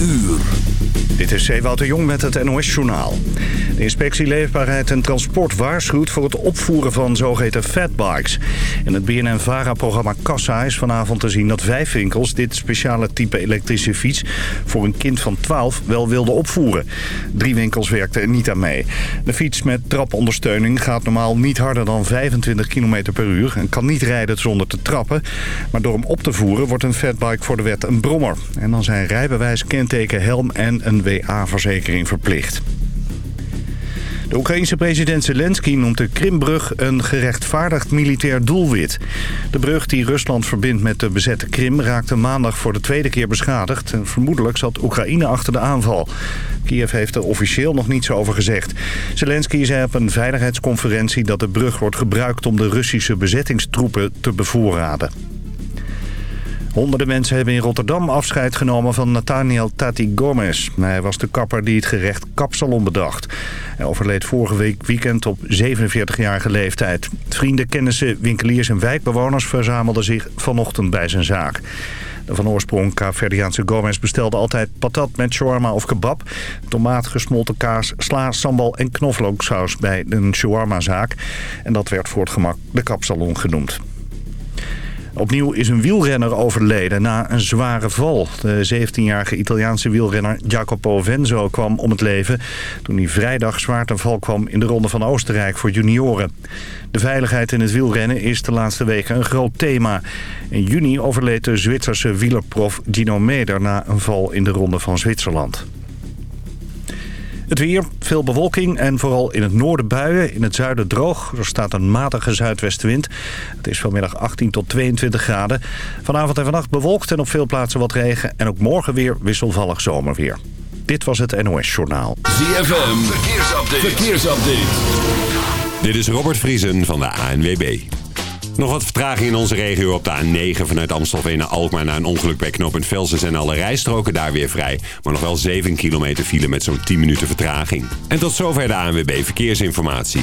uur. Dit is Ewout de Jong met het NOS-journaal. De inspectie Leefbaarheid en Transport waarschuwt voor het opvoeren van zogeheten fatbikes. In het BNN-VARA-programma Kassa is vanavond te zien dat vijf winkels... dit speciale type elektrische fiets voor een kind van 12 wel wilden opvoeren. Drie winkels werkten er niet aan mee. De fiets met trapondersteuning gaat normaal niet harder dan 25 km per uur... en kan niet rijden zonder te trappen. Maar door hem op te voeren wordt een fatbike voor de wet een brommer. En dan zijn rijbewijs, kenteken, helm en een WA-verzekering verplicht. De Oekraïense president Zelensky noemt de Krimbrug een gerechtvaardigd militair doelwit. De brug die Rusland verbindt met de bezette Krim raakte maandag voor de tweede keer beschadigd. En vermoedelijk zat Oekraïne achter de aanval. Kiev heeft er officieel nog niets over gezegd. Zelensky zei op een veiligheidsconferentie dat de brug wordt gebruikt om de Russische bezettingstroepen te bevoorraden. Honderden mensen hebben in Rotterdam afscheid genomen van Nathaniel Tati Gomez. Hij was de kapper die het gerecht kapsalon bedacht. Hij overleed vorige week weekend op 47-jarige leeftijd. Vrienden, kennissen, winkeliers en wijkbewoners verzamelden zich vanochtend bij zijn zaak. De van oorsprong Kaapverdiaanse Gomez bestelde altijd patat met shawarma of kebab. Tomaat, gesmolten kaas, sla, sambal en knoflooksaus bij een shawarmazaak. En dat werd voor het gemak de kapsalon genoemd. Opnieuw is een wielrenner overleden na een zware val. De 17-jarige Italiaanse wielrenner Jacopo Venzo kwam om het leven... toen hij vrijdag zwaar ten val kwam in de Ronde van Oostenrijk voor junioren. De veiligheid in het wielrennen is de laatste weken een groot thema. In juni overleed de Zwitserse wielerprof Gino Meder na een val in de Ronde van Zwitserland. Het weer, veel bewolking en vooral in het noorden buien. In het zuiden droog. Er staat een matige zuidwestenwind. Het is vanmiddag 18 tot 22 graden. Vanavond en vannacht bewolkt en op veel plaatsen wat regen. En ook morgen weer wisselvallig zomerweer. Dit was het NOS Journaal. ZFM, verkeersupdate. verkeersupdate. Dit is Robert Vriesen van de ANWB. Nog wat vertraging in onze regio op de A9 vanuit Amstelveen naar Alkmaar... na een ongeluk bij knooppunt Velsen zijn alle rijstroken daar weer vrij. Maar nog wel 7 kilometer file met zo'n 10 minuten vertraging. En tot zover de ANWB Verkeersinformatie.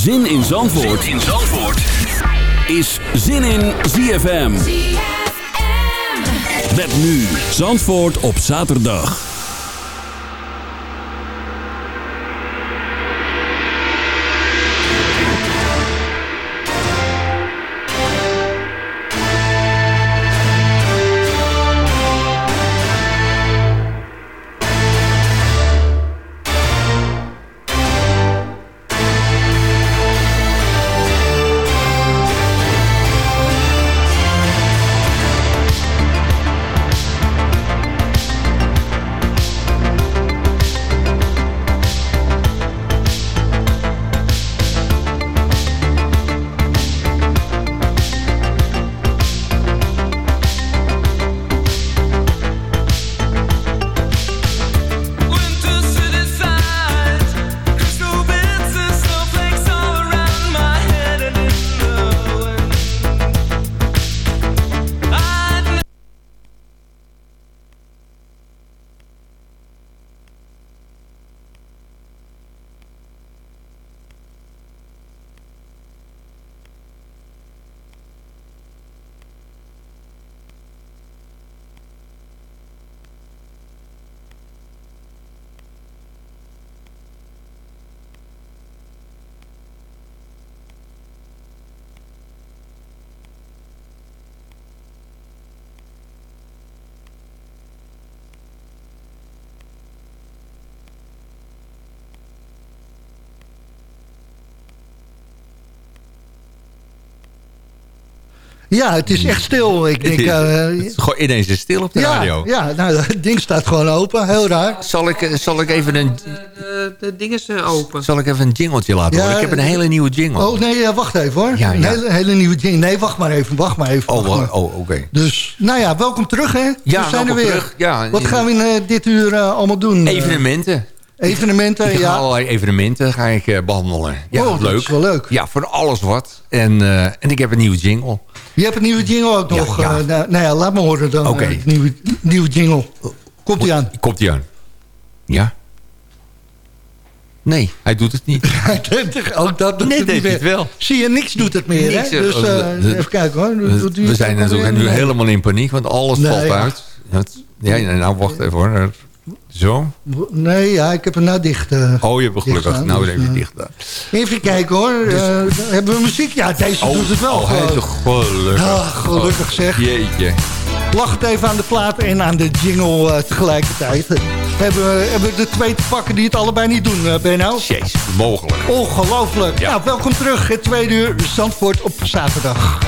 Zin in Zandvoort, zin in Zandvoort. is Zin in ZFM. Met nu Zandvoort op zaterdag. Ja, het is echt stil. Ik denk, Het is, uh, het is gewoon ineens is stil op de ja, radio. Ja, nou, het ding staat gewoon open. Heel raar. Zal ik, eh, zal ik even een... De, de ding is eh, open. Zal ik even een jingletje laten Ja, horen? Ik heb een hele nieuwe jingle. Oh, nee, wacht even hoor. Ja, Een ja. hele, hele nieuwe ding. Nee, wacht maar even, wacht maar even. Oh, maar. oh oké. Dus, nou ja, welkom terug hè. Ja, We zijn er welkom weer. terug. Ja, Wat gaan we in eh, dit uur eh, allemaal doen? Eh, Evenementen. Evenementen, Ik ga ja. allerlei evenementen ga ik eh, behandelen. Ja, Oh, dat leuk. is wel leuk. Ja, voor alles wat. En, eh, en ik heb een nieuwe jingle. Je hebt een nieuwe jingle ook nog. ja. eh, nou, nou ja, laat me horen dan. Oké. nieuwe, nieuwe jingle. Komt ie aan. Komt die aan? Ja? Nee, hij doet het niet. ook dat doet Nee, het niet het wel. Zie je, niks doet het meer. Niks, hè? Dus oh, de- even kijken hoor. We, Doet zijn natuurlijk nu helemaal in paniek, want alles Nee, valt uit. Ja, nee, nou wacht even hoor. Zo? Nee, ja, ik heb hem nou dicht. eh, Oh, je hebt hem gelukkig. Dicht Nou, staan, even dus, dicht. Even kijken hoor. Eh, hebben we muziek? Ja, deze doet het wel. oh, gewoon. gelukkig. Ah, gelukkig zeg. Jeetje. Lach het even aan de plaat en aan de jingle eh, tegelijkertijd. Hebben we, hebben we de twee te pakken die het allebei niet doen, uh, Benno? Jezus, mogelijk. Ongelooflijk. Ja. Nou, welkom terug. Het tweede uur Zandvoort op zaterdag.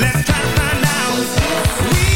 Let's try to find out. We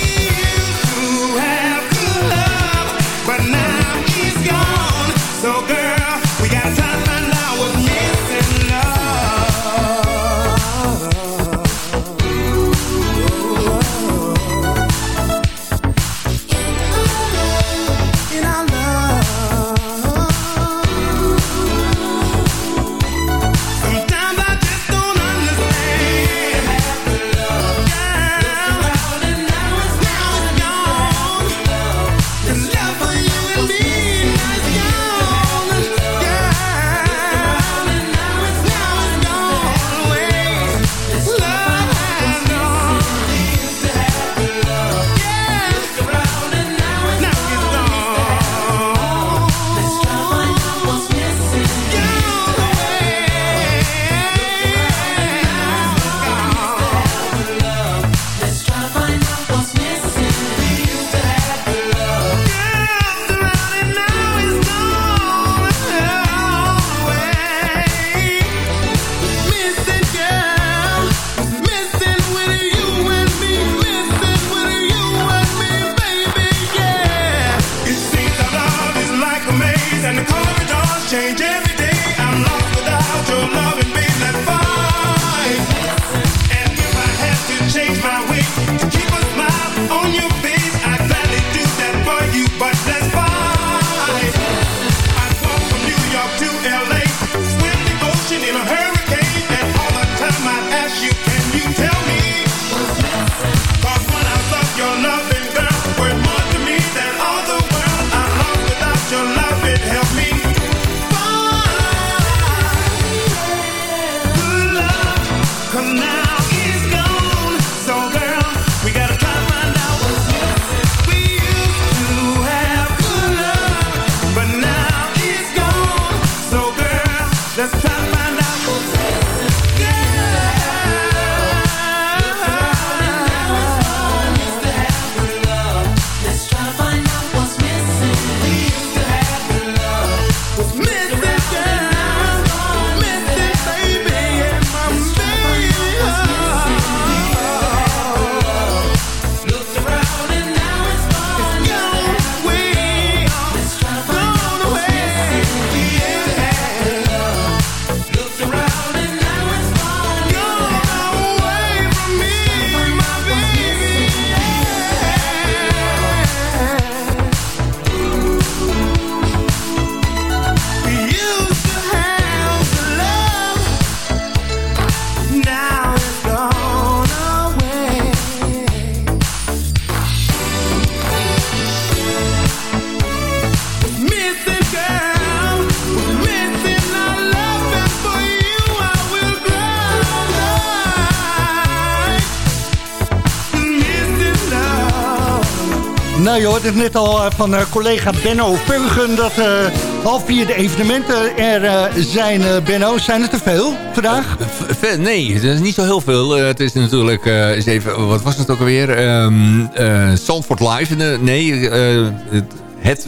het net al eh, van eh, collega Benno Peugen... dat eh, half vier de evenementen er zijn. Benno, zijn er te veel vandaag? Nee, het is niet zo heel veel. Het is natuurlijk, eens even, wat was het ook alweer? Zandvoort Live. Nee, het, het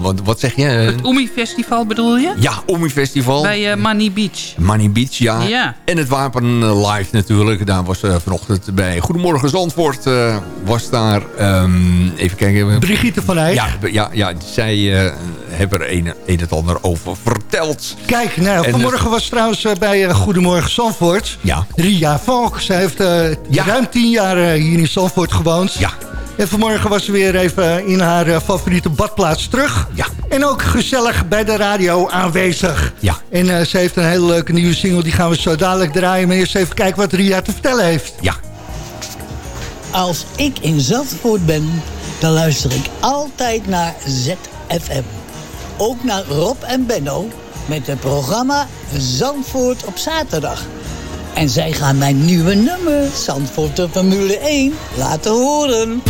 wat, wat zeg je? Het Oemi-festival bedoel je? ja, Omi Festival. Bij eh, Money Beach. Money Beach, ja. Ja. En het Wapen eh, Live natuurlijk. Daar was eh, vanochtend bij Goedemorgen Zandvoort. eh, was daar, ehm, even kijken. Brigitte van Eyck. Ja, ja, ja, zij eh, hebben er een, een en het ander over verteld. Kijk, nou, En, vanmorgen was trouwens bij Goedemorgen Zandvoort. Ja. Ria Valk. Zij heeft eh, Ja. ruim tien jaar hier in Zandvoort gewoond. Ja. En vanmorgen was ze weer even in haar eh, favoriete badplaats terug. Ja. En ook gezellig bij de radio aanwezig. Ja. En eh, ze heeft een hele leuke nieuwe single. Die gaan we zo dadelijk draaien. Maar eerst even kijken wat Ria te vertellen heeft. Ja. Als ik in Zandvoort ben, dan luister ik altijd naar ZFM. Ook naar Rob en Benno met het programma Zandvoort op zaterdag. En zij gaan mijn nieuwe nummer, Zandvoort de Formule 1, laten horen.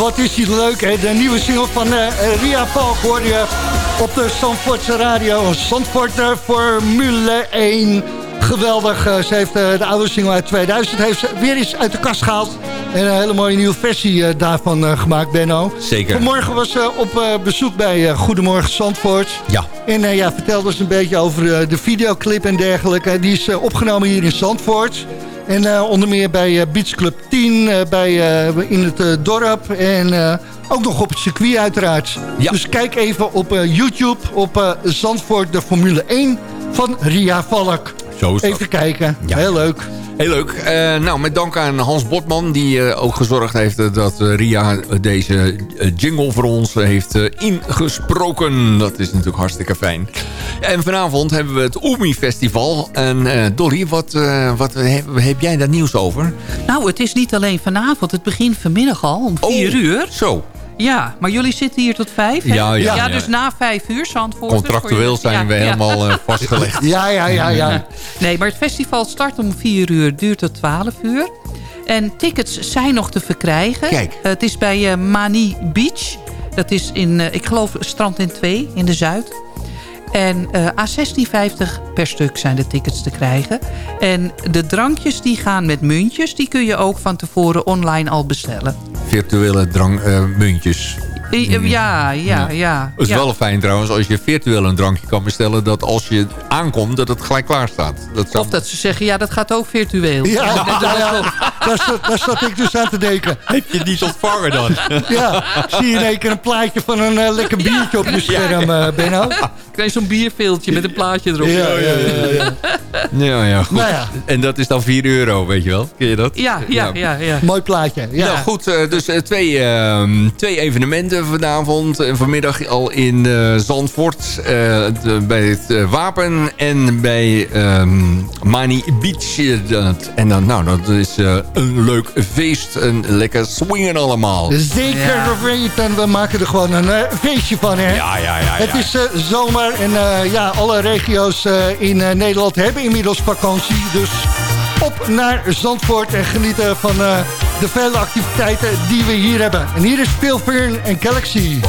Wat is die leuk, hè? De nieuwe single van eh, Ria Valk hoor je op de Zandvoortse radio. Zandvoort eh, Formule 1. Geweldig. eh, ze heeft de oude single uit 2000 heeft ze weer eens uit de kast gehaald. En een hele mooie nieuwe versie daarvan gemaakt, Benno. Zeker. Vanmorgen was ze op bezoek bij Goedemorgen Zandvoort. Ja. En ja, vertelde ze een beetje over de videoclip en dergelijke. Die is opgenomen hier in Zandvoort. En eh, onder meer bij eh, Beach Club 10, eh, bij, in het dorp. En ook nog op het circuit uiteraard. Ja. Dus kijk even op YouTube op Zandvoort de Formule 1 van Ria Valk. Zo is dat. Even kijken. Ja. Heel leuk. Heel leuk. Eh, nou, met dank aan Hans Botman... die eh, ook gezorgd heeft eh, dat eh, Ria deze jingle voor ons heeft eh, ingesproken. Dat is natuurlijk hartstikke fijn. En vanavond hebben we het Oemi Festival. En eh, Dolly, wat, eh, wat heb, heb jij daar nieuws over? Nou, het is niet alleen vanavond. Het begint vanmiddag al om vier Oh, uur. Zo, Ja, maar jullie zitten hier tot vijf, hè? Ja, ja, ja. dus na vijf uur, Zandvoort. contractueel zijn we helemaal eh, vastgelegd. Ja, ja, ja, ja. Nee, maar het festival start om 4 uur, duurt tot 12 uur. En tickets zijn nog te verkrijgen. Kijk. Eh, het is bij eh, Mani Beach. Dat is in, eh, ik geloof, Strand in 2 in de Zuid. En eh A16,50 per stuk zijn de tickets te krijgen. En de drankjes die gaan met muntjes... die kun je ook van tevoren online al bestellen. Virtuele drankmuntjes. Eh, eh, Ja, ja, ja. Het is ja. wel fijn trouwens als je virtueel een drankje kan bestellen... dat als je aankomt, dat het gelijk klaar staat. Dat zou- Of dat ze zeggen, ja, dat gaat ook virtueel. Ja, ja, ja. Daar, zat, daar zat ik dus aan te denken. Heb je niet ontvangen dan? Ja, zie je in één keer een plaatje van een eh, lekker biertje op je scherm, eh, Benno? Krijg je zo'n bierveeltje met een plaatje erop. Ja, ja, ja, ja. Ja, goed. Nou ja. En dat is dan 4 euro, weet je wel? Ken je dat? Ja, ja, ja. ja. Mooi plaatje. Ja. Nou goed, eh, dus eh, twee, ehm, twee evenementen vanavond en vanmiddag al in eh, Zandvoort. eh, bij het Wapen en bij ehm, Mani Beach. en dan, nou, dat is eh, een leuk feest. En lekker swingen allemaal. Zeker weten, we maken er gewoon een feestje van. Hè? Ja, ja, ja. Het is eh, zomer en eh, ja, alle regio's eh, in eh, Nederland hebben inmiddels vakantie. Dus op naar Zandvoort en genieten van eh, de vele activiteiten die we hier hebben. En hier is Phil en Galaxy.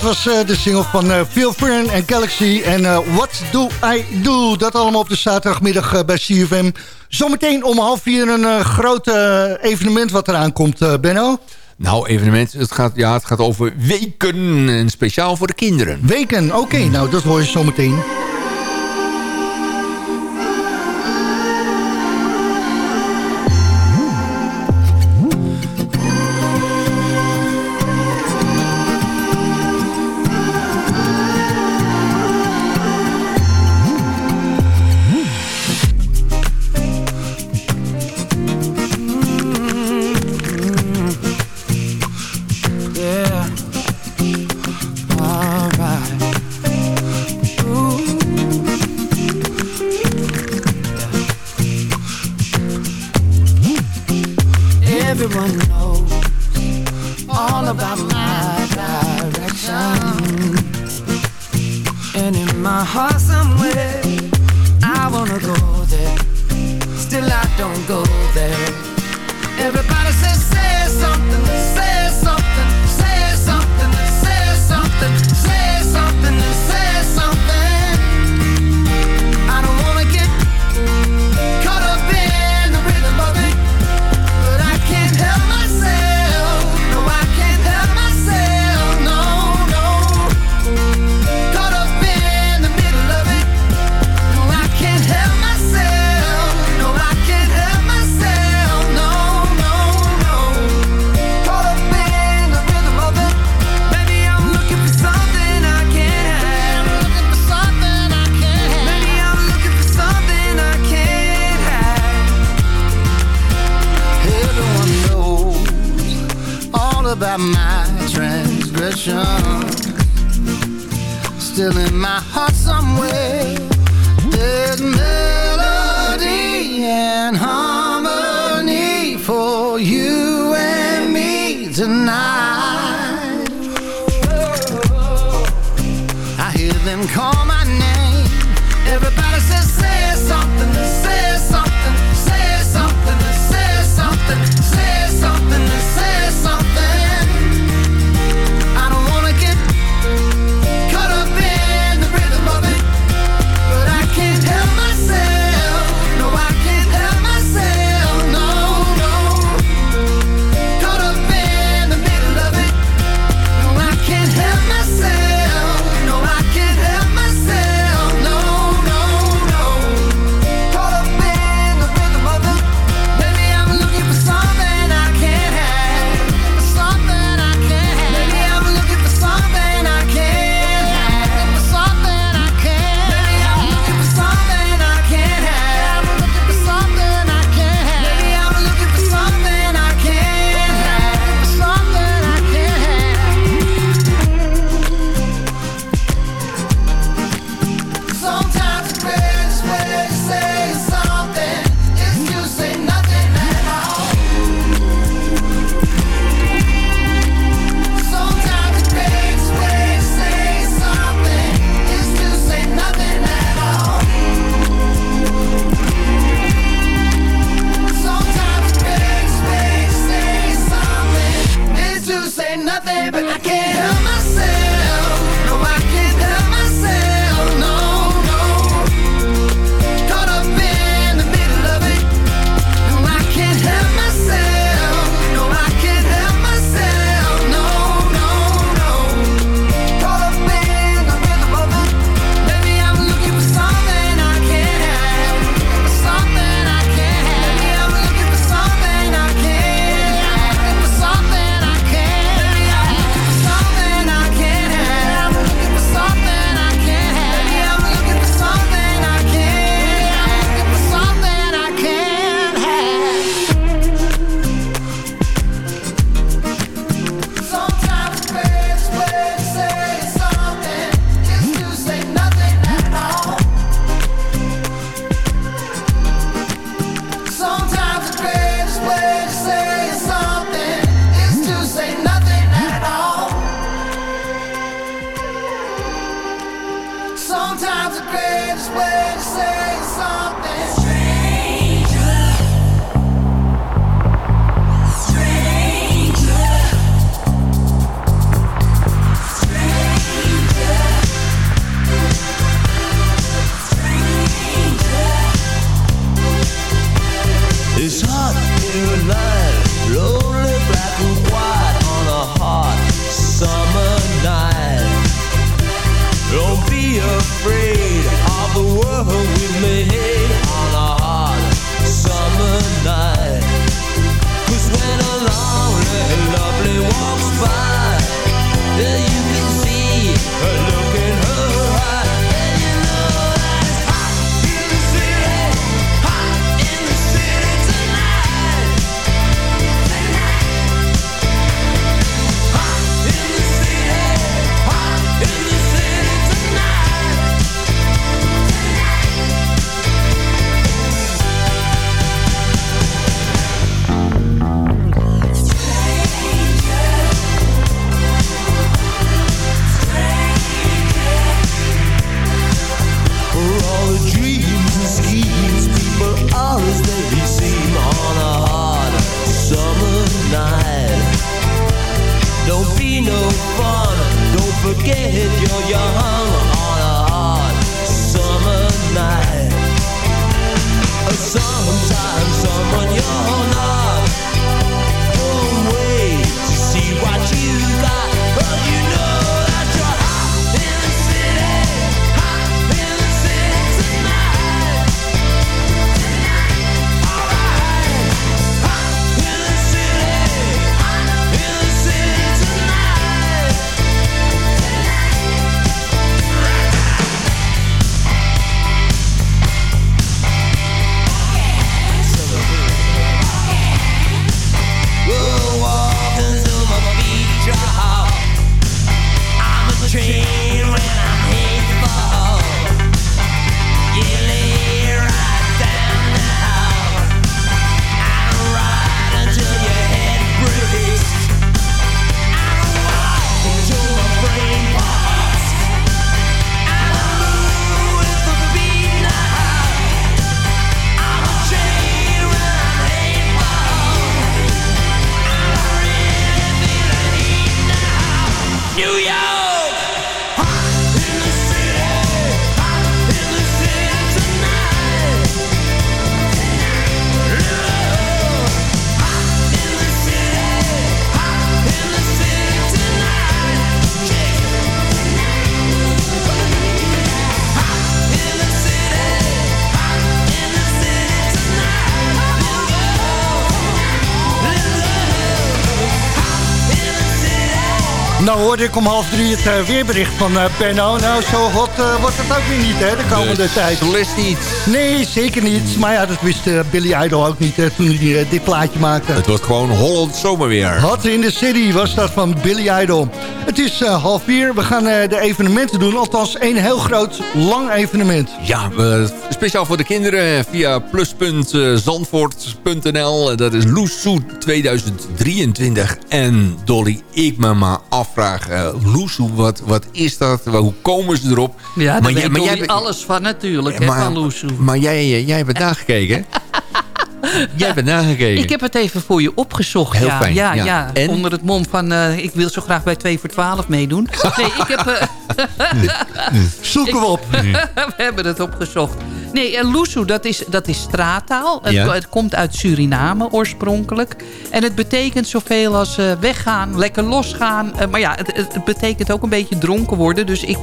dat was eh, de single van uh, Phil Fern en Galaxy. En uh, What Do I Do? Dat allemaal op de zaterdagmiddag bij CFM. Zometeen om half vier een groot evenement wat eraan komt, Benno. Nou, evenement, het gaat, ja, het gaat over weken. En speciaal voor de kinderen. Weken, oké. Nou, dat hoor je zometeen. meteen. about my transgression, Still in my heart somewhere There's melody and harmony. Nou hoorde ik om half drie het eh, weerbericht van Benno. Nou, zo hot eh, wordt het ook weer niet, hè, de komende tijd. Celeste niet. Nee, zeker niet. Maar ja, dat wist Billy Idol ook niet hè, toen hij dit plaatje maakte. Het wordt gewoon Holland zomerweer. Hot in the City was dat van Billy Idol. Het is half vier. We gaan de evenementen doen. Althans, één heel groot, lang evenement. Ja, speciaal voor de kinderen via plus.zandvoort.nl. Dat is Loesoe 2023. En Dolly, ik me afvragen. Loesoe, wat, wat is dat? Hoe komen ze erop? Ja, daar Maar weet jij- maar jij- alles van natuurlijk, hè, Maar- van Loesoe. Maar jij, eh, jij hebt nagekeken, Jij bent nagekeken. Ik heb het even voor je opgezocht. Heel ja, fijn, Ja, ja. ja. En? Onder het mom van, eh, ik wil zo graag bij 2 voor 12 meedoen. Nee, ik heb... eh, Zoeken we op. we hebben het opgezocht. Nee, uh, Loesoe, dat is, dat is straattaal. Het, Ja. het komt uit Suriname oorspronkelijk. En het betekent zoveel als eh, weggaan, lekker losgaan. Eh, maar ja, het, het betekent ook een beetje dronken worden. Dus ik,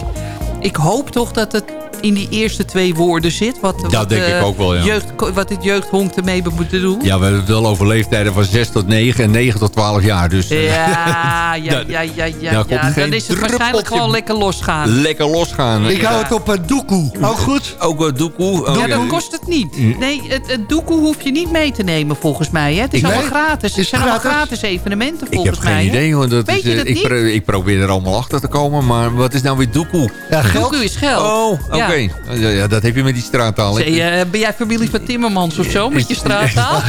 ik hoop toch dat het in die eerste twee woorden zit. Wat, wat, denk eh, ik ook wel, ja. Jeugd, wat het jeugdhonk ermee moeten doen. Ja, we hebben het wel over leeftijden van 6 tot 9 en 9 tot 12 jaar. Dus eh, Ja, ja, ja, ja, geen Dan is het waarschijnlijk gewoon lekker losgaan. lekker losgaan. Ik hou het op uh, doekoe. Ook goed? Ook wat doekoe. Oh, Ja, dan kost het niet. Nee, het, het doekoe hoef je niet mee te nemen volgens mij. Hè. Het is Ik- allemaal Nee? gratis. Het zijn allemaal gratis? evenementen Ik volgens heb mij. geen hè. idee hoor. Dat Weet is, je eh, dat ik, niet? pro- ik probeer er allemaal achter te komen. Maar wat is nou weer doekoe? Ja, geld. Doekoe is geld. Oh, oké. Ja. Ja. Ja, dat heb je met die straattaal. Zee, eh, ben jij familie van Timmermans of zo met je straattaal?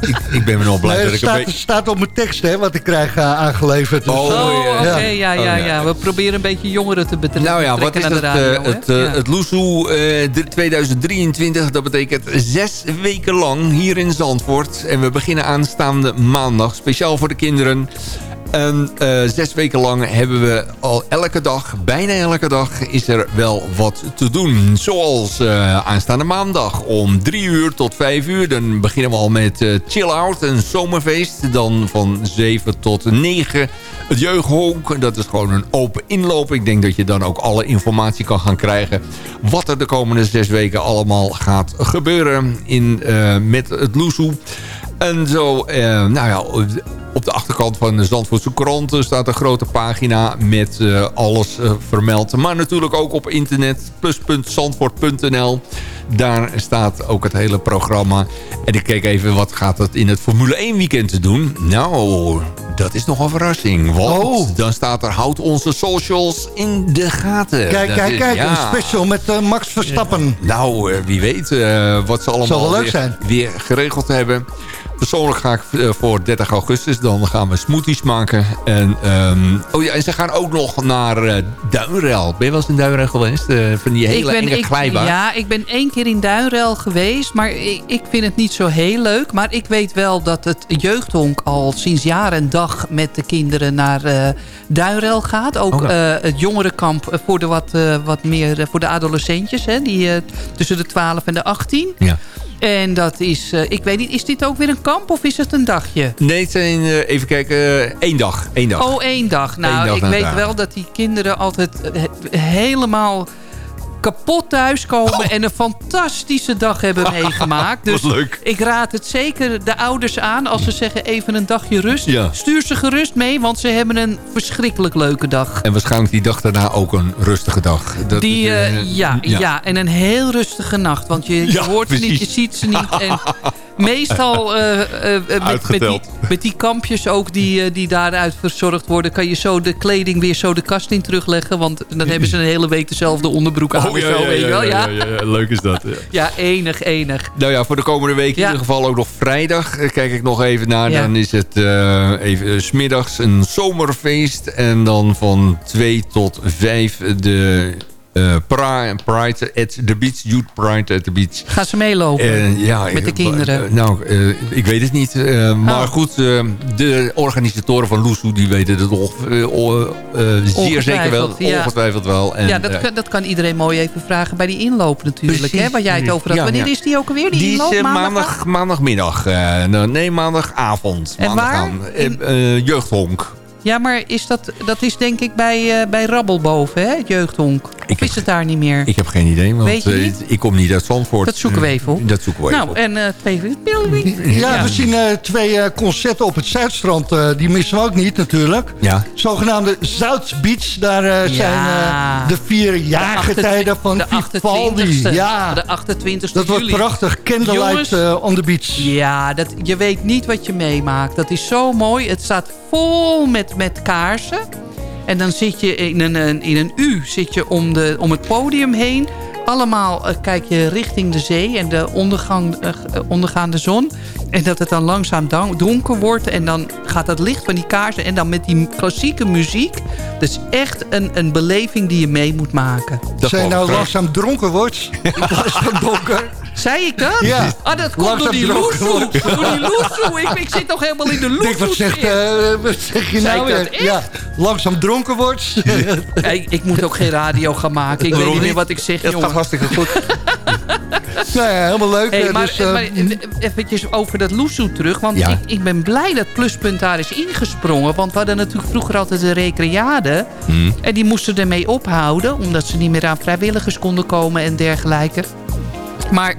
ik, ik ben me nog blij Nee, dat ik een staat, beetje... staat op mijn tekst, hè, wat ik krijg uh, aangeleverd. Dus, Oh, Oh, ja. oké, Ja. ja, ja, Oh, ja, ja. We proberen een beetje jongeren te betrekken Nou ja, wat is radio. eh, het, eh, Ja. het Loesoe eh, de- 2023, dat betekent zes weken lang hier in Zandvoort. En we beginnen aanstaande maandag, speciaal voor de kinderen. En eh, zes weken lang hebben we al elke dag, bijna elke dag, is er wel wat te doen. Zoals eh, aanstaande maandag om drie uur tot vijf uur. Dan beginnen we al met eh, Chill Out, een zomerfeest. Dan van 7 tot 9 het jeugdhonk. Dat is gewoon een open inloop. Ik denk dat je dan ook alle informatie kan gaan krijgen... wat er de komende zes weken allemaal gaat gebeuren in, met het Loesoe. En zo, eh, nou ja, op de achterkant van de Zandvoortse krant staat een grote pagina met eh, alles eh, vermeld. Maar natuurlijk ook op internet, plus.zandvoort.nl. Daar staat ook het hele programma. En ik keek even, wat gaat het in het Formule 1 weekend doen? Nou, dat is nog een verrassing. Want Oh. dan staat er, houd onze socials in de gaten. Kijk, Dat kijk, is- kijk. ja. Een special met uh, Max Verstappen. Nou, eh, wie weet eh, wat ze allemaal weer, zijn. weer geregeld hebben. Persoonlijk ga ik eh, voor 30 augustus. Dan gaan we smoothies maken. En, ehm, oh ja, en ze gaan ook nog naar eh Duinrel. Ben je wel eens in Duinrel geweest? Eh, van die hele enge ik, glijbaan. Ja, ik ben één keer in Duinrel geweest. Maar ik, ik vind het niet zo heel leuk. Maar ik weet wel dat het jeugdhonk al sinds jaar en dag met de kinderen naar eh Duinrel gaat. Ook Oh, het jongerenkamp voor de wat, wat meer voor de adolescentjes. Hè, die, tussen de 12 en de 18. Ja. En dat is, ik weet niet, is dit ook weer een kamp of is het een dagje? Nee, het zijn, eh, even kijken, eh, één dag. Één dag. Oh, één dag. Nou, Eén dag ik weet wel dat die kinderen altijd eh, helemaal kapot thuiskomen... en een fantastische dag hebben meegemaakt. Dus Oh. Leuk. ik raad het zeker de ouders aan... als ze zeggen even een dagje rust. Ja. Stuur ze gerust mee, want ze hebben een verschrikkelijk leuke dag. En waarschijnlijk die dag daarna ook een rustige dag. Dat Die, ja, ja. en een heel rustige nacht. Want je, Ja, hoort ze niet, je ziet ze niet. En meestal eh, eh, eh, met, met, die, met die kampjes ook die, die daaruit verzorgd worden... kan je zo de kleding weer zo de kast in terugleggen. Want dan hebben ze een hele week dezelfde onderbroek aan. Oh, ja, zo, ja, weet je ja, wel, ja, ja. ja, ja, leuk is dat. Ja. Ja, enig, enig. Nou ja, voor de komende week in ieder geval ook nog vrijdag. Kijk ik nog even naar. Ja. Dan is het eh, even 's smiddags een zomerfeest. En dan van 2 tot 5 de Pri- Pride at the Beach. Youth Pride at the Beach. Gaan ze meelopen? En ja, Met de kinderen? eh, nou, eh, ik weet het niet. maar Oh. goed, de organisatoren van Loesoe, die weten het nog, zeer zeker wel. Ongetwijfeld, ja. Ongetwijfeld wel. En, ja, dat, kan, dat kan iedereen mooi even vragen bij die inloop natuurlijk. Precies. Hè, waar jij het over had. Ja, Wanneer ja. is die ook alweer, die, Die is inloop? eh, Maandag? maandag, maandagmiddag. nou, nee, maandagavond. En waar? Eh, eh, jeugdhonk. Ja, maar is dat, dat is denk ik bij, eh, bij Rabbel boven, hè? Het jeugdhonk. Of heb is het daar niet meer? Ik heb geen idee, want Weet je eh, niet? ik kom niet uit Zandvoort. Dat zoeken we even op. Dat zoeken we even nou, op. en eh twee... Ja, we zien eh, twee eh, concerten op het Zuidstrand. eh, die missen we ook niet natuurlijk. Ja. Zogenaamde Zuid Beach. Daar eh, zijn eh, de vier jaargetijden van de Vivaldi. 28e. Ja, De 28e dat wordt prachtig. Candlelight Jongens. eh, on the beach. Ja, dat, je weet niet wat je meemaakt. Dat is zo mooi. Het staat vol met, met kaarsen. En dan zit je in een, een- in een U zit je om, de, om het podium heen. Allemaal eh, kijk je richting de zee en de ondergang, eh, ondergaande zon. En dat het dan langzaam donker wordt. En dan gaat het licht van die kaarsen. En dan met die klassieke muziek. Dat is echt een, een beleving die je mee moet maken. Dat Zijn geloof nou langzaam dronken wordt. In plaats van donker. Zei ik dat? Ja. Ah, dat komt Langzaam door die loesoe. Door die loesoe. Ik, ik zit nog helemaal in de loesoe. Denk, wat zegt, eh, wat zeg je nou ik weer? dat echt? Ja, langzaam dronken wordt. Hey, ik moet ook geen radio gaan maken. Ik weet niet meer wat ik zeg, Het gaat jongen. hartstikke goed. nou ja, helemaal leuk. Hey, eh, maar, dus, eh, maar eventjes over dat loesoe terug. Want Ja. ik, ik ben blij dat Pluspunt daar is ingesprongen. Want we hadden natuurlijk vroeger altijd de recreade. Hmm. En die moesten ermee ophouden. Omdat ze niet meer aan vrijwilligers konden komen en dergelijke. Maar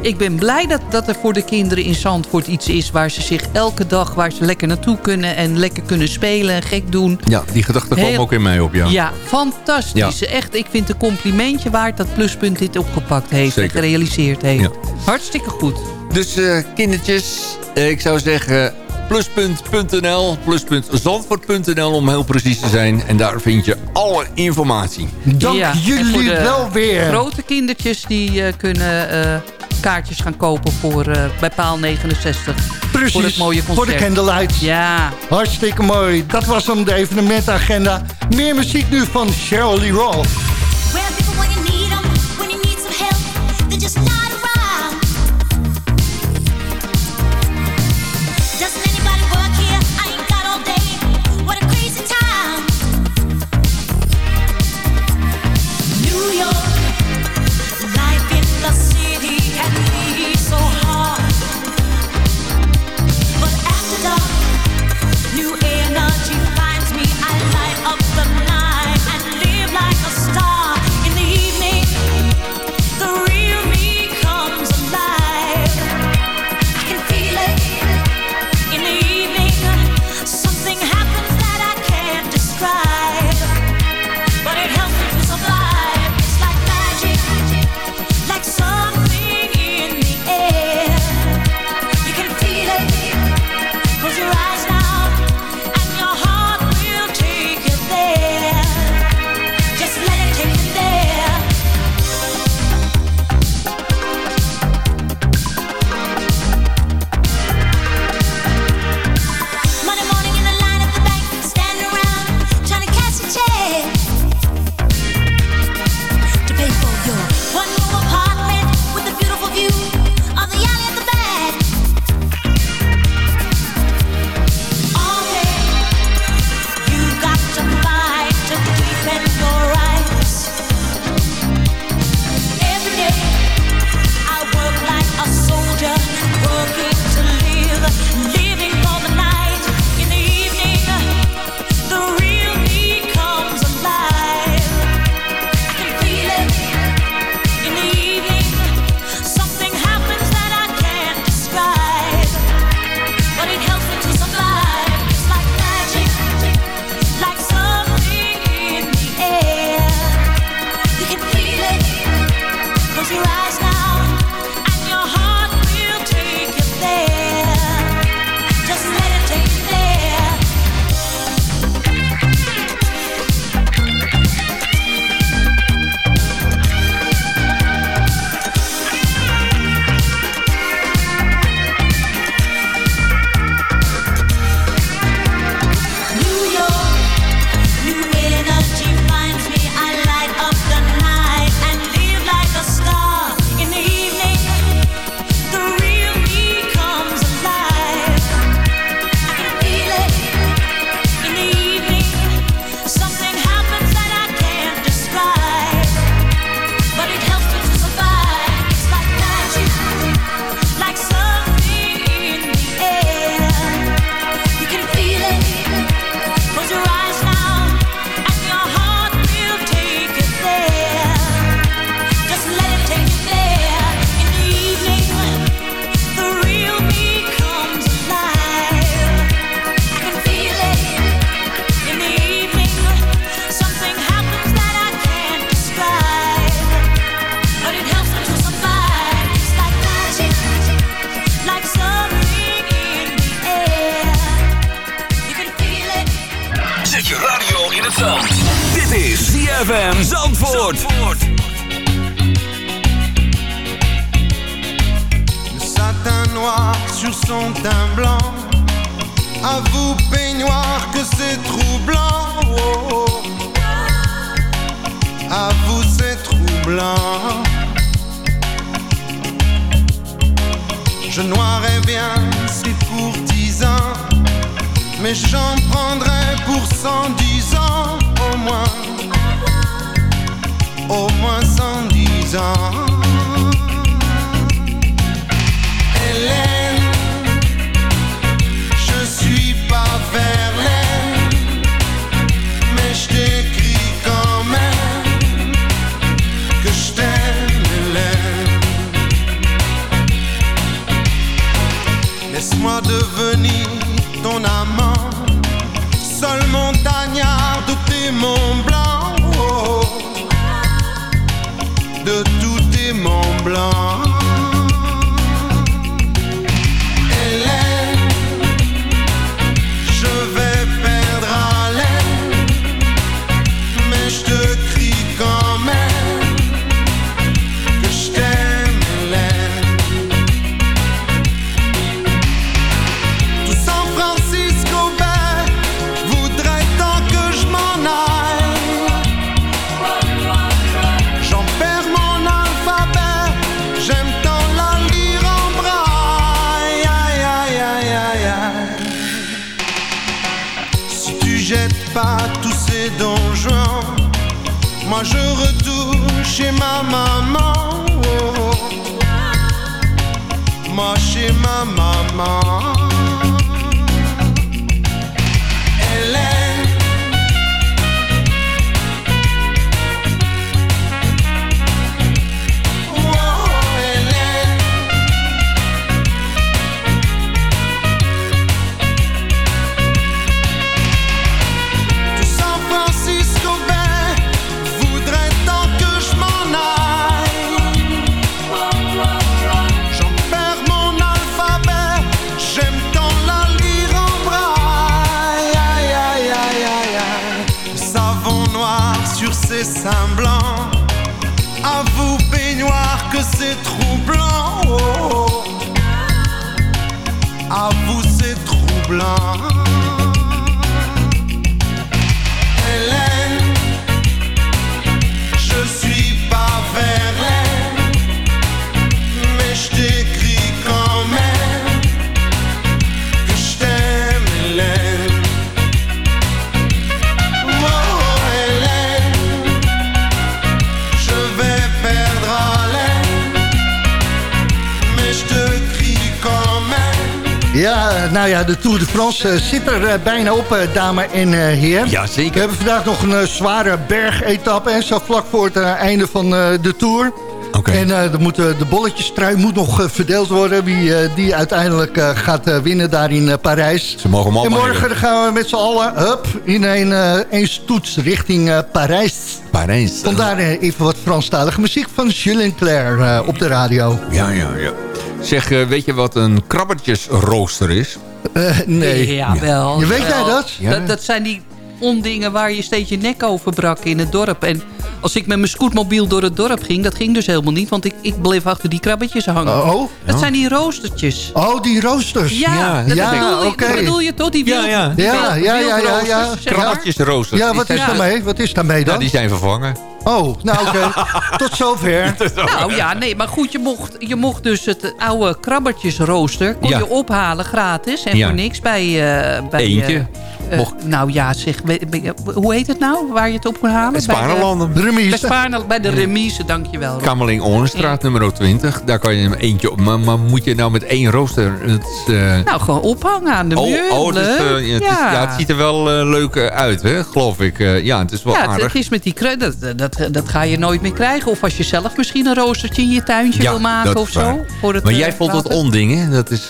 ik ben blij dat, dat er voor de kinderen in Zandvoort iets is... waar ze zich elke dag waar ze lekker naartoe kunnen... en lekker kunnen spelen en gek doen. Ja, die gedachte kwam ook in mij op, ja. Ja, fantastisch. Echt, ik vind een complimentje waard dat Pluspunt dit opgepakt heeft Zeker. en gerealiseerd heeft. Ja. Hartstikke goed. Dus eh, kindertjes, eh, ik zou zeggen pluspunt.nl, pluspuntzandvoort.nl om heel precies te zijn. En daar vind je alle informatie. dank Ja, jullie wel weer. Grote kindertjes die eh, kunnen eh, kaartjes gaan kopen voor, eh, bij paal 69. Precies, Voor het mooie concert. voor de candlelight. Ja, Hartstikke mooi. Dat was hem, de evenementagenda. Meer muziek nu van Shirley Roth. 70 ans. Mom. Seins blancs. À vous, peignoir, que c'est troublant. Oh, oh. À vous, c'est troublant. Nou ja, de Tour de France eh, zit er eh, bijna op, eh, dame en heer. Ja, zeker. We hebben vandaag nog een zware bergetappe, hè, zo vlak voor het einde van de Tour. Oké. En eh, er moet, de bolletjestrui moet nog verdeeld worden. Wie die uiteindelijk gaat winnen daar in Parijs. Ze mogen hem En allemaal morgen dan gaan we met z'n allen hup, in een, een stoets richting Parijs. Parijs. Vandaar even wat Franstalige muziek van Julien Claire op de radio. Ja, ja, ja. Zeg, eh, weet je wat een krabbertjesrooster is? Eh, nee. Ja, wel. Je weet jij dat? Ja. dat? Dat zijn die ondingen waar je steeds je nek over brak in het dorp. En als ik met mijn scootmobiel door het dorp ging, dat ging dus helemaal niet. Want ik, ik bleef achter die krabbetjes hangen. Oh, Dat zijn die roostertjes. oh, die roosters. Ja, Ja, dat ja, bedoel, dat bedoel je toch? Die Ja, wild, ja. die Ja, wild- ja, ja, ja, ja. Krabbertjesroosters. Ja, wat is Ja. daarmee? Wat is daarmee Ja, dan? die zijn vervangen. Oh, nou oké. Tot zover. Nou ja, nee, maar goed, je mocht, je mocht dus het oude krabbertjesrooster... kon Ja. je ophalen gratis en Ja. voor niks bij... eh bij Eentje. eh, eh, nou ja, zeg, hoe heet het nou? Waar je het op kon halen? Het Bij de-. De Bij, remise. Spaarne- bij de remise, dankjewel. Rob. Kamerling Orenstraat, nummer 20. Daar kan je hem eentje op. Maar, maar moet je nou met één rooster... Het, eh, Nou, gewoon ophangen aan de oh, muur. oh, eh, ja, het, is- ja, het ziet er wel leuk uit, hè, geloof ik. Ja, het is wel Ja, het, aardig. het is met die dat, dat, dat ga je nooit meer krijgen. Of als je zelf misschien een roostertje in je tuintje wil maken dat of zo. Voor het, maar jij vond het water. onding, hè? Dat is...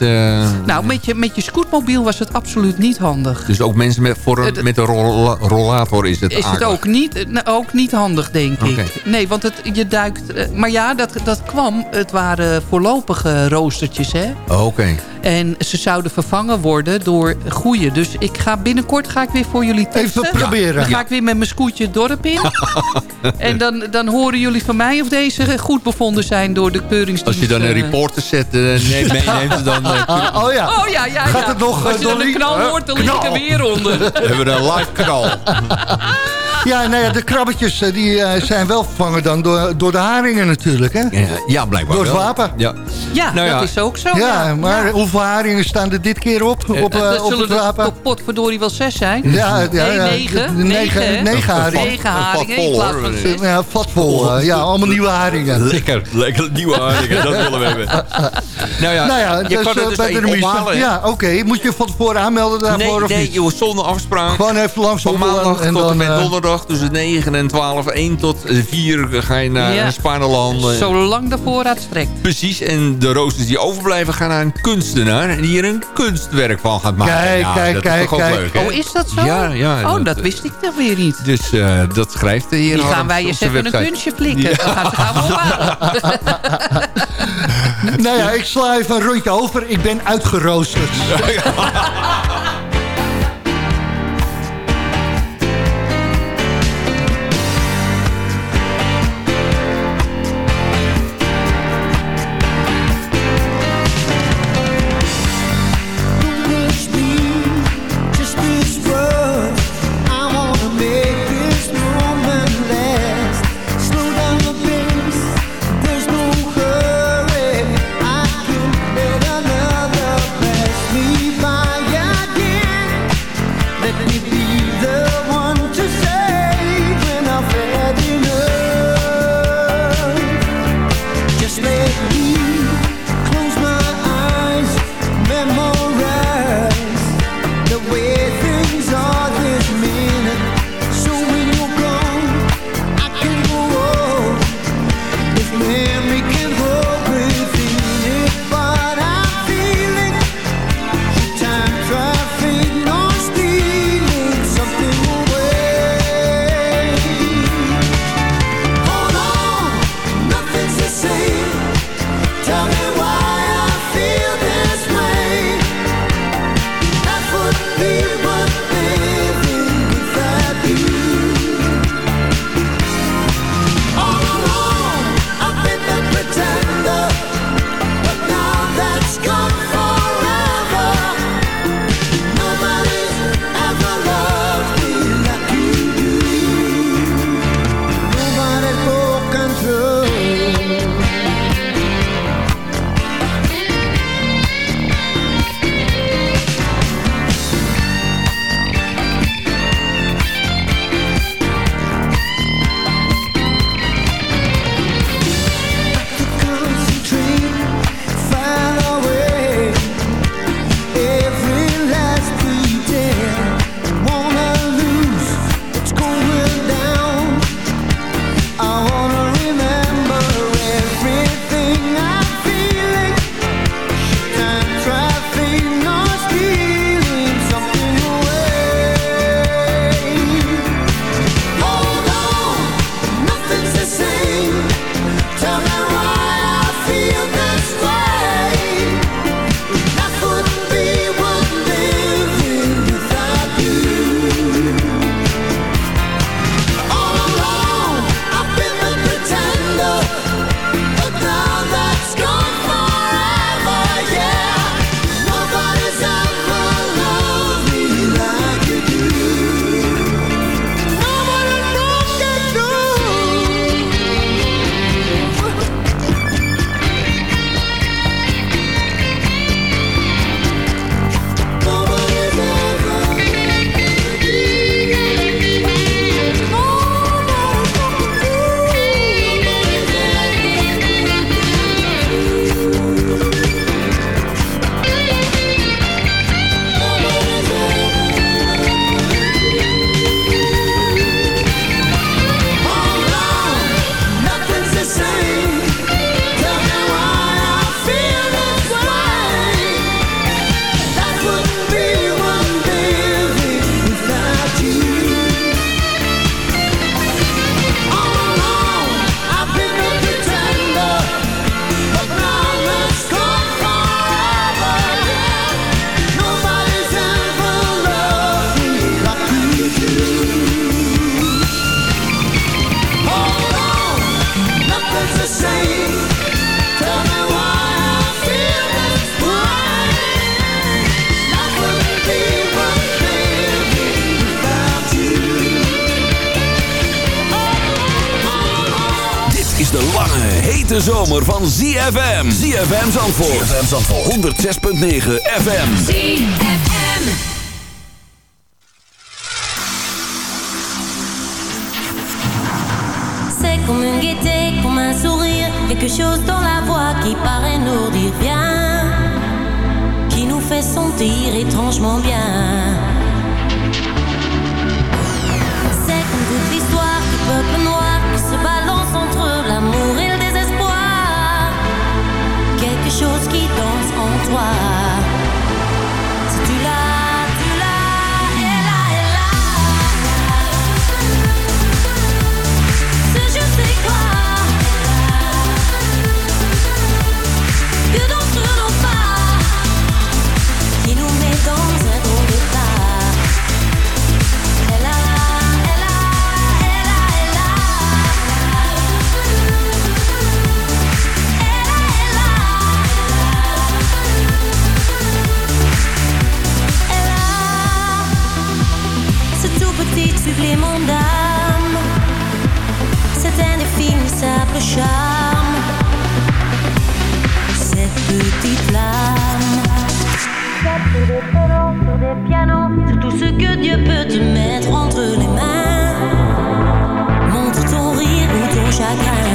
Nou, met je, met je scootmobiel was het absoluut niet handig. Dus ook mensen met, voor een, met een rolla- rollator is het is het ook niet, nou, ook niet handig, denk ik. Nee, want het, je duikt... eh, Maar ja, dat, dat kwam. Het waren voorlopige roostertjes, hè. Oh, Oké. En ze zouden vervangen worden door goede. Dus ik ga binnenkort ga ik weer voor jullie testen. Even proberen. Dan ga ik weer met mijn scootje het dorp in. en dan, dan horen jullie van mij of deze goed bevonden zijn door de keuringsdienst. Als je dan een eh. reporter zet, eh, neemt, meeneemt, dan oh ja. Oh ja, ja, Gaat ja. het nog, Als je dan een knal hoort, dan lig ik er weer. Hebben we een live knal. Ja, nou ja, de krabbetjes eh, die, eh, zijn wel vervangen dan door, door de haringen natuurlijk, hè? Ja, ja, blijkbaar Door het wel. wapen. Ja. Ja, Nou ja. dat is ook zo. Ja, maar hoeveel haringen staan er dit keer op, op, eh, Er op zullen het wapen? tot potverdorie wel zes zijn. Ja, ja, nee, ja, negen. negen, negen- negen haringen. Negen haringen in vol, plaats hoor. van zes. Ja, vatvol. eh, ja, allemaal nieuwe haringen. Lekker, lekker nieuwe haringen, dat willen we hebben. Nou ja, Nou ja, je dus, kan eh, het dus bij de remise. Ja, oké. Moet je van tevoren aanmelden daarvoor Nee, of nee, niet? joh, zonder afspraak. Gewoon even langs Van hobbelen maandag en tot en dan, met eh, tussen 9 en 12, 1 tot 4 ga je naar Ja. ja. Spaarland. Zolang de voorraad strekt. Precies, en de roosters die overblijven gaan naar een kunstenaar... die er een kunstwerk van gaat maken. Kijk, ja, kijk, dat kijk, is toch ook kijk. leuk, hè? Oh, is dat zo? Ja, ja. Oh, dat wist ik toch weer niet. Dus eh, dat schrijft de heer Die gaan wij eens even een kunstje flikken. Dan gaan ze gaan we ophalen. Nou ja, ik sla even een rondje over. Ik ben uitgeroosterd. hete zomer van ZFM. ZFM Zandvoort. ZFM Zandvoort. 106.9 FM. ZFM. C'est comme une gaieté, comme un sourire, quelque chose dans la voix qui paraît nous dire bien, qui nous fait sentir étrangement bien. Toi. Charme, cette petite flamme. Sur des violons, sur des pianos, sur tout ce que Dieu peut te mettre entre les mains. Montre ton rire ou ton chagrin.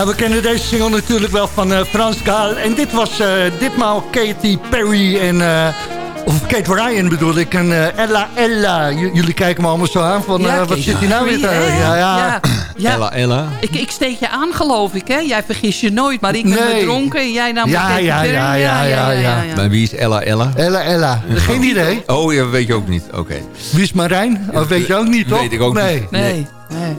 Nou, we kennen deze single natuurlijk wel van eh, Frans Gaal. En dit was eh, ditmaal Katy Perry en... eh, of Kate Ryan bedoel ik. En eh, Ella Ella. J- jullie kijken me allemaal zo aan van... wat zit hier nou weer te... Ja, ja. Ja. Ja. Ella, Ella. Ik, ik steek je aan, geloof ik, hè? Jij vergis je nooit, maar ik ben Nee. dronken en jij namelijk... Ja, ja, ja, ja, ja, ja. Maar wie is Ella, Ella? Ella Ella. Geen idee. Oh, ja, weet je ook niet. Oké. Wie is Marijn? Oh, weet je ook niet, toch? Weet ik ook nee. niet. Nee.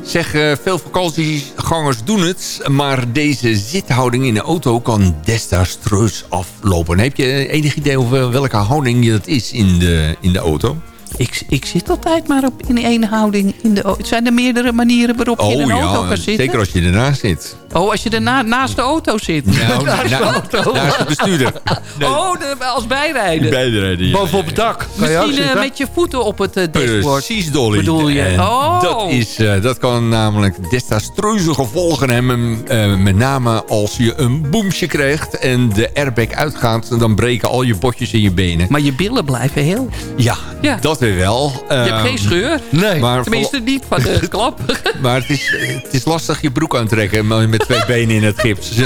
Zeg, eh, veel vakantiegangers doen het, maar deze zithouding in de auto kan desastreus aflopen. Heb je enig idee over welke houding dat is in de, in de auto? Ik, ik zit altijd maar op, in één houding in de auto. Zijn er meerdere manieren waarop je in een auto kan zitten? Oh zeker als je ernaast zit. Oh, als je er na- naast de auto zit. Nou, naast de auto. naast de bestuurder. Oh, de- als bijrijder. Bijrijden. Bovenop het dak. Kan je ook Misschien eh, met je voeten op het eh, dashboard. Precies, Dolly. Bedoel je? En Oh. dat, is, eh, dat kan namelijk desastreuze gevolgen hebben. eh, met name als je een boemsje krijgt en de airbag uitgaat... dan breken al je botjes in je benen. Maar je billen blijven heel. Ja, Ja. dat weer wel. Je hebt Ehm, geen scheur. Nee. Maar, Tenminste niet van de klap. maar het, is, het is lastig je broek aantrekken met twee benen in het gips.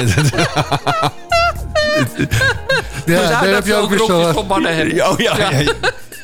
Ja, daar heb je ook weer zo... voor mannen hebben. Oh ja, ja. ja.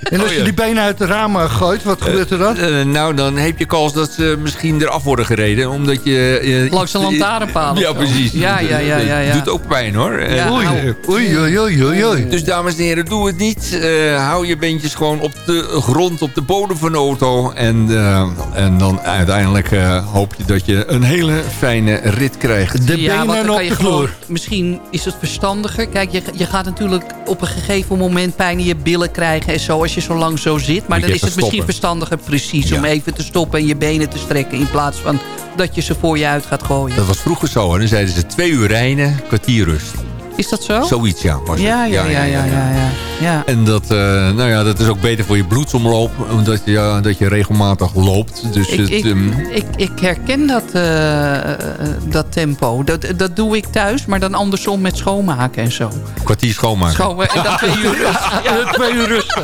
En als Oh, je die benen uit de ramen gooit, wat gebeurt er dan? Eh, nou, dan heb je kans dat ze misschien eraf worden gereden. Omdat je... eh, Langs een lantaarnpaal Ja, precies. Ja, ja, ja, ja, ja. Doet ook pijn hoor. Eh, Ja. Oei, oei, oei, oei, oei, oei. Dus dames en heren, doe het niet. Eh, hou je beentjes gewoon op de grond, op de bodem van de auto. En, eh, en dan uiteindelijk eh, hoop je dat je een hele fijne rit krijgt. De Ja, want benen dan op kan je de vloer. misschien is het verstandiger. Kijk, je, je gaat natuurlijk op een gegeven moment pijn in je billen krijgen en zo. Als je zo lang zo zit. Maar dan is het misschien verstandiger precies om even te stoppen en je benen te strekken. In plaats van dat je ze voor je uit gaat gooien. Dat was vroeger zo. Hè? Dan zeiden ze twee uur rijden, kwartier rust. Is dat zo? Zoiets, ja. Was. Ja, ja, ja, ja, ja, ja. ja. En dat, eh, nou ja, dat is ook beter voor je bloedsomloop. Omdat je, dat je regelmatig loopt. Dus Ik, het, ik, ehm, ik, ik herken dat, eh, eh, dat tempo. Dat, dat doe ik thuis, maar dan andersom met schoonmaken en zo. kwartier schoonmaken. Schoonmaken en dan twee uur rust. Ja. Twee uur rust.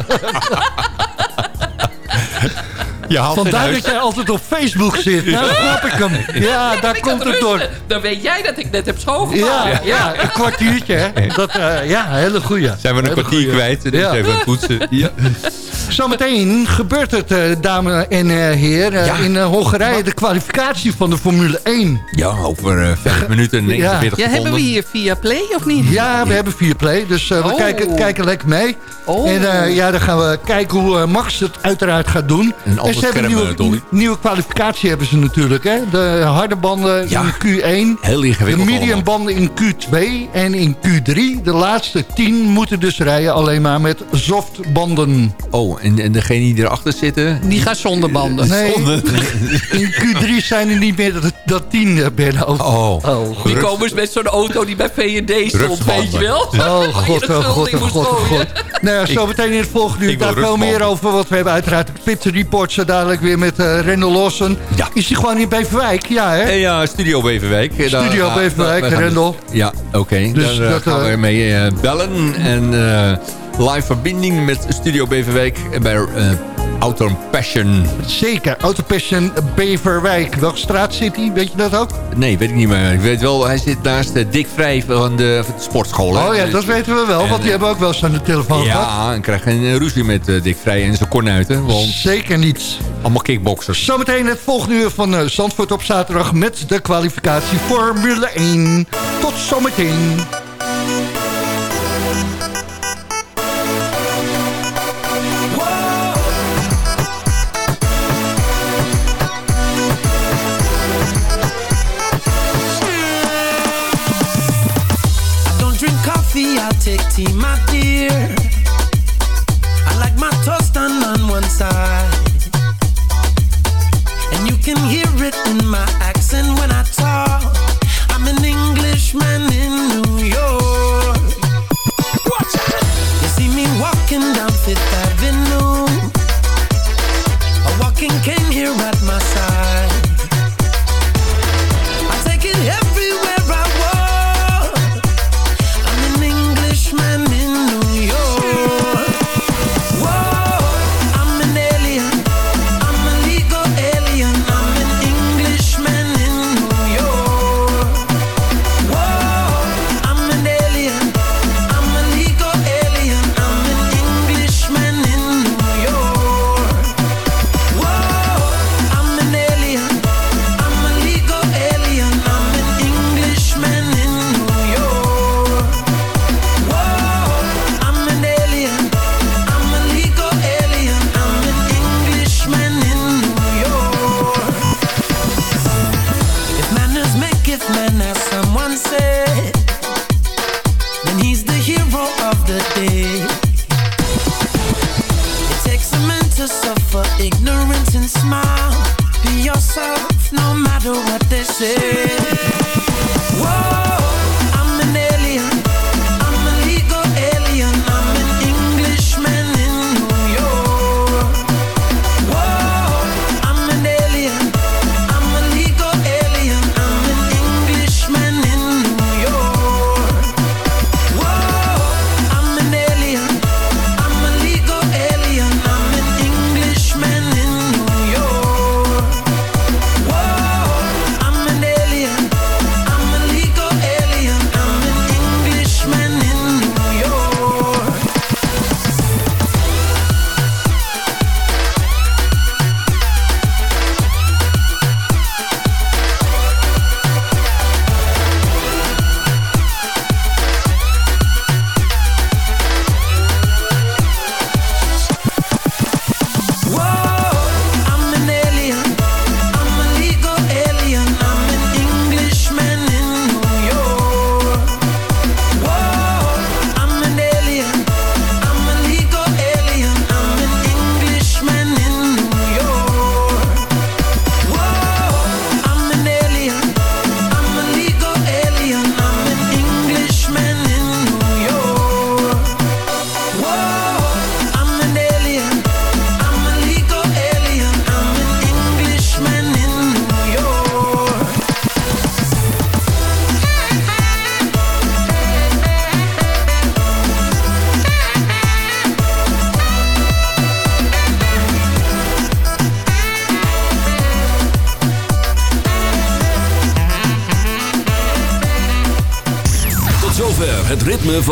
Je haalt Vandaar dat jij altijd op Facebook zit. Nou snap ik hem. Ja, daar komt het door. Dan weet jij dat ik net heb schoongemaakt. Ja, ja, een kwartiertje. Hè. Dat, eh, ja, hele goeie. Zijn we een Hele kwartier goeie. kwijt. Dus Ja. even poetsen. Ja. Zometeen gebeurt het, eh dames en eh, heren. Ja. In eh, Hongarije de kwalificatie van de Formule 1. ja, over eh, vijf minuten en 49 Ja, hebben we hier via Play of niet? Ja, we hebben vier play, dus eh, we Oh. kijken, kijken lekker mee. Oh. En eh, ja, dan gaan we kijken hoe eh, Max het uiteraard gaat doen. Een ander ze hebben scherm, nieuwe, eh, Dolly. nieuwe kwalificatie hebben ze natuurlijk. Hè? De harde banden Ja. in Q1. Heel De ingewikkeld medium allemaal. banden in Q2 en in Q3. De laatste 10 moeten dus rijden alleen maar met softbanden. Oh, en, en degene die erachter zitten... Die gaat zonder banden. Nee, in Q3 zijn er niet meer dat, dat 10 eh, Benno. Oh, Oh, Die komen eens met zo'n auto die bij V&D stond, weet je wel? Oh god, oh god, oh moest god, oh gooien. god. Nou ja, zometeen in het volgende uur daar veel meer over. Want we hebben uiteraard de Pit Report zo dadelijk weer met eh Rendel Lawson. Ja. Is hij gewoon in Beverwijk? Ja hè? En ja, Studio Beverwijk. Daar Studio gaan- Beverwijk, gaan Rendel. Ja, oké. Dus Daar eh, dat, gaan we eh, mee eh, bellen. En eh, live verbinding met Studio Beverwijk bij uh, Auto Passion. Zeker, Autopassion Beverwijk. Welke straat zit hij? Weet je dat ook? Nee, weet ik niet meer. Ik weet wel, hij zit naast uh, Dick Vrij van de, van de sportschool. hè. Oh ja, Dus- dat weten we wel, en, want die eh, hebben ook wel eens aan de telefoon gehad. Ja, en krijg geen ruzie met eh, Dick Vrij en zijn kornuiten. Want Zeker niet. allemaal kickboxers. Zometeen het volgende uur van eh, Zandvoort op zaterdag met de kwalificatie Formule 1. Tot zometeen. Take tea, my dear. I like my toast done on one side. And you can hear it in my accent when I